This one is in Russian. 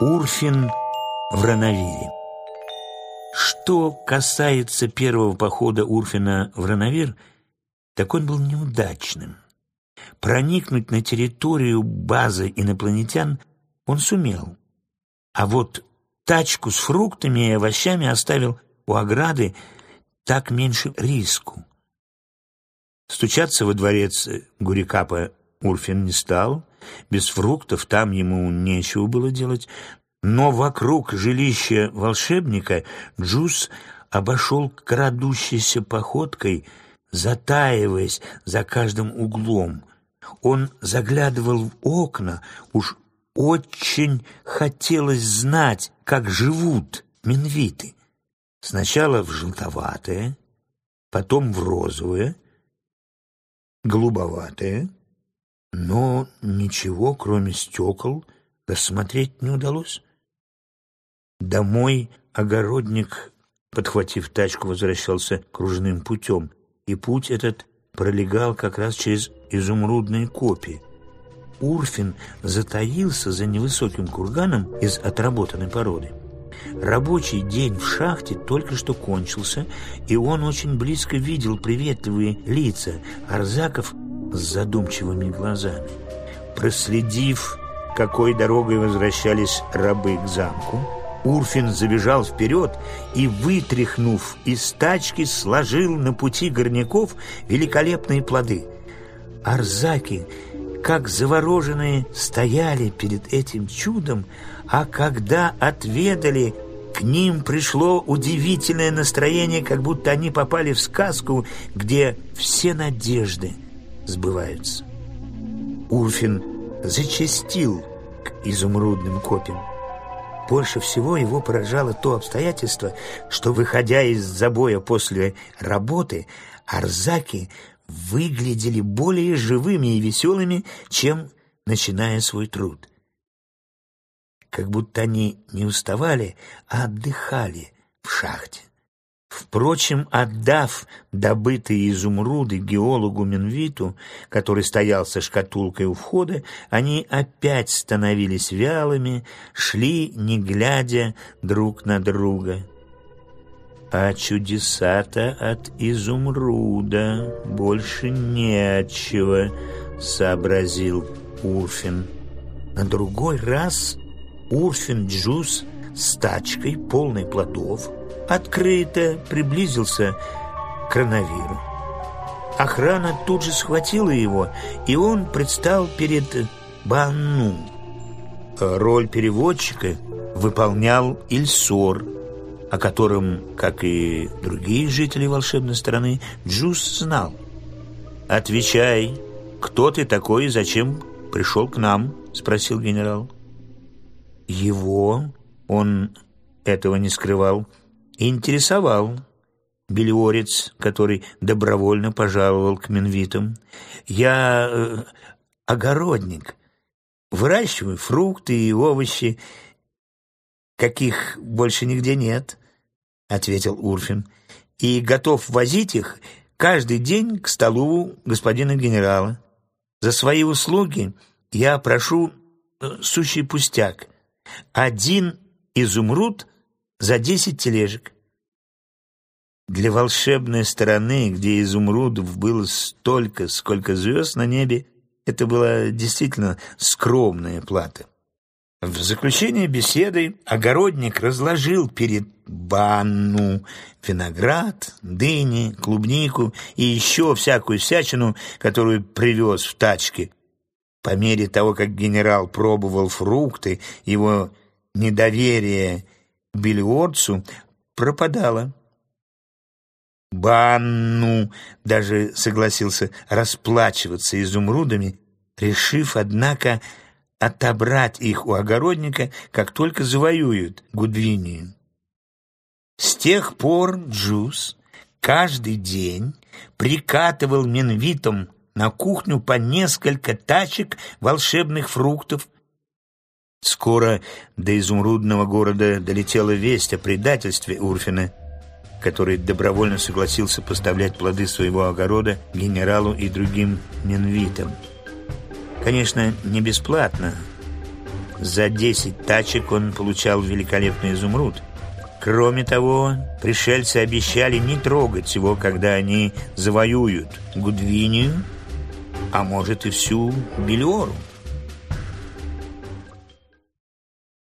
Урфин в Рановире. Что касается первого похода Урфина в Рановир, так он был неудачным. Проникнуть на территорию базы инопланетян он сумел. А вот тачку с фруктами и овощами оставил у ограды так меньше риску. Стучаться во дворец Гурикапа Урфин не стал, без фруктов там ему нечего было делать, но вокруг жилища волшебника Джус обошел крадущейся походкой, затаиваясь за каждым углом. Он заглядывал в окна, уж очень хотелось знать, как живут минвиты. Сначала в желтоватое, потом в розовое, голубоватое, но ничего, кроме стекол, рассмотреть не удалось. Домой огородник, подхватив тачку, возвращался кружным путем, и путь этот пролегал как раз через изумрудные копии. Урфин затаился за невысоким курганом из отработанной породы. Рабочий день в шахте только что кончился, и он очень близко видел приветливые лица арзаков с задумчивыми глазами. Проследив, какой дорогой возвращались рабы к замку, Урфин забежал вперед и, вытряхнув из тачки, сложил на пути горняков великолепные плоды. Арзаки, как завороженные, стояли перед этим чудом, а когда отведали, к ним пришло удивительное настроение, как будто они попали в сказку, где все надежды сбываются. Урфин зачастил к изумрудным копьям. Больше всего его поражало то обстоятельство, что, выходя из забоя после работы, арзаки выглядели более живыми и веселыми, чем начиная свой труд. Как будто они не уставали, а отдыхали в шахте. Впрочем, отдав добытые изумруды геологу Минвиту, который стоял со шкатулкой у входа, они опять становились вялыми, шли, не глядя друг на друга. А чудеса-то от изумруда больше не от чего, сообразил Урфин. На другой раз Урфин Джус с тачкой, полной плодов, открыто приблизился к коронавиру. Охрана тут же схватила его, и он предстал перед Банну. Роль переводчика выполнял Ильсор, о котором, как и другие жители волшебной страны, Джус знал. «Отвечай, кто ты такой и зачем пришел к нам?» — спросил генерал. Его, он этого не скрывал, — интересовал Белиорец, который добровольно пожаловал к Минвитам. «Я э, огородник, выращиваю фрукты и овощи, каких больше нигде нет», — ответил Урфин, «и готов возить их каждый день к столу господина генерала. За свои услуги я прошу э, сущий пустяк. Один изумруд — за десять тележек. Для волшебной страны, где изумрудов было столько, сколько звезд на небе, это была действительно скромная плата. В заключение беседы огородник разложил перед банну виноград, дыни, клубнику и еще всякую всячину, которую привез в тачке. По мере того, как генерал пробовал фрукты, его недоверие Бельорцу пропадала. Банну даже согласился расплачиваться изумрудами, решив, однако, отобрать их у огородника, как только завоюют Гудвинию. С тех пор Джус каждый день прикатывал Минвитом на кухню по несколько тачек волшебных фруктов, Скоро до изумрудного города долетела весть о предательстве Урфина, который добровольно согласился поставлять плоды своего огорода генералу и другим менвитам. Конечно, не бесплатно. За 10 тачек он получал великолепный изумруд. Кроме того, пришельцы обещали не трогать его, когда они завоюют Гудвинию, а может и всю Белиору.